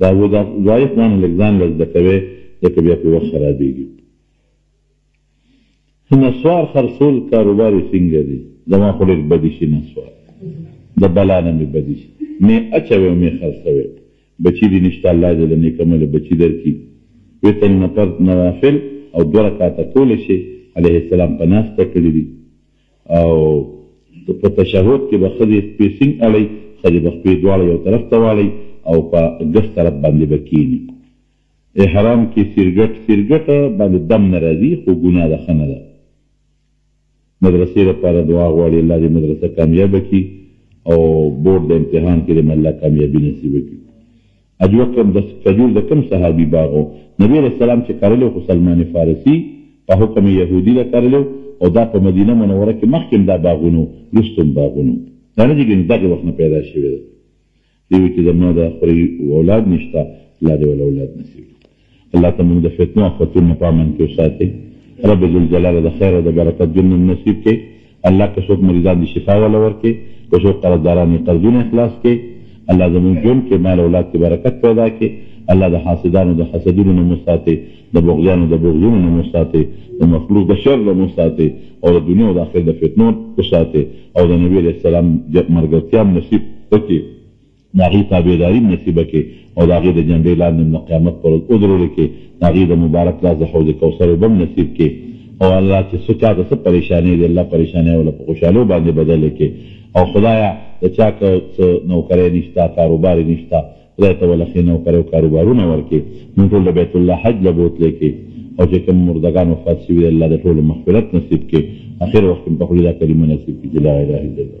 دا وضع ضعیف ګڼه لږ ځان له زده کوی ځکه بیا پی وخت خرابیږی. ښه نسوار خرڅول کاروبار یې سنګه دی زما خو ډیر بدی شی نسوار د بلا نه می بدی شی می اچوی او می خرڅوی بچی دی نشته الله دی له نیک عمله بچی درکی وتر نه پرد نوافل او دوه رکعته کولی شی علیه السلام په ناسته کړی دی. او په تشهد کې به ښځې خپې سینګ اړی، ښځې به خپې دواړه یو طرف ته واړی او په ګس طرف باندې به کینی. احرام کې سیرګټ، سیرګټ، باندې دم نه راځی خو ګناه ده ښه نه ده. مدرسې لپاره دعا غواړي الله دې مدرسه کامیابه کړي او بورډ د امتحان کې دې مې الله کامیابي نصیب کړي. حاجي وکرم د کجور د کوم صحابي باغ و؟ نبي علیه السلام چې کرلی و خو سلمان فارسي په حکم یې یهودي له کرلی و او دا په مدینه منوره کې مخکې هم دا باغونه و وروسته هم باغونه و. دا نه چې ګنې دغې وخت نه پیدا شوې ده. دی وایي چې زما د خورې اولاد نشته الله دې ول اولاد نصیب کړي. الله ته موږ د فتنو افتونو نه په امن کې وساتې رب ذوالجلاله د خیر او د برکت ژوند موږ نصیب کې الله که څوک مریضان دې شفا وله ورکې که څوک قرضداران یې قرضونه اخلاص کې الله زموږ ژوند کې مال اولاد کې برکت پیدا کې الله د حاسدانو د حسدونو نه مو ساتې د بغضیانو د بغضونو نه مو ساتې د مخلوق د شر نه مو ساتې او د دنیا او د آخرت د فتنو وساتې او د نبي علیه السلام مرګرتیا هم نصیب وکې. د هغه تابعداري هم نصیب کړې او د هغه د جنډې لاندې هم د قیامت پر ورځ ودرېدل کړې، د هغه د مبارک لاس د حوض کوثر اوبه هم نصیب کړې او الله چې څه چاته څه پرېشانۍ دي الله پرېشانۍ ورله په خوشحالیو باندې بدلې کړې او خدایه د چا که څه نوکرۍ نشته کاروبار یې نشته خدای ته ورله ښې نوکرۍ او کاروبارونه ورکړې مونږ ټول د بیت الله حج له بوتلې کړې او چې کوم مردګان وفات شوي دي الله د ټولو مغفرت نصیب کړې اخر وخت کې مو په خولې دا کلمه نصیب کړې چې لااله الا الله.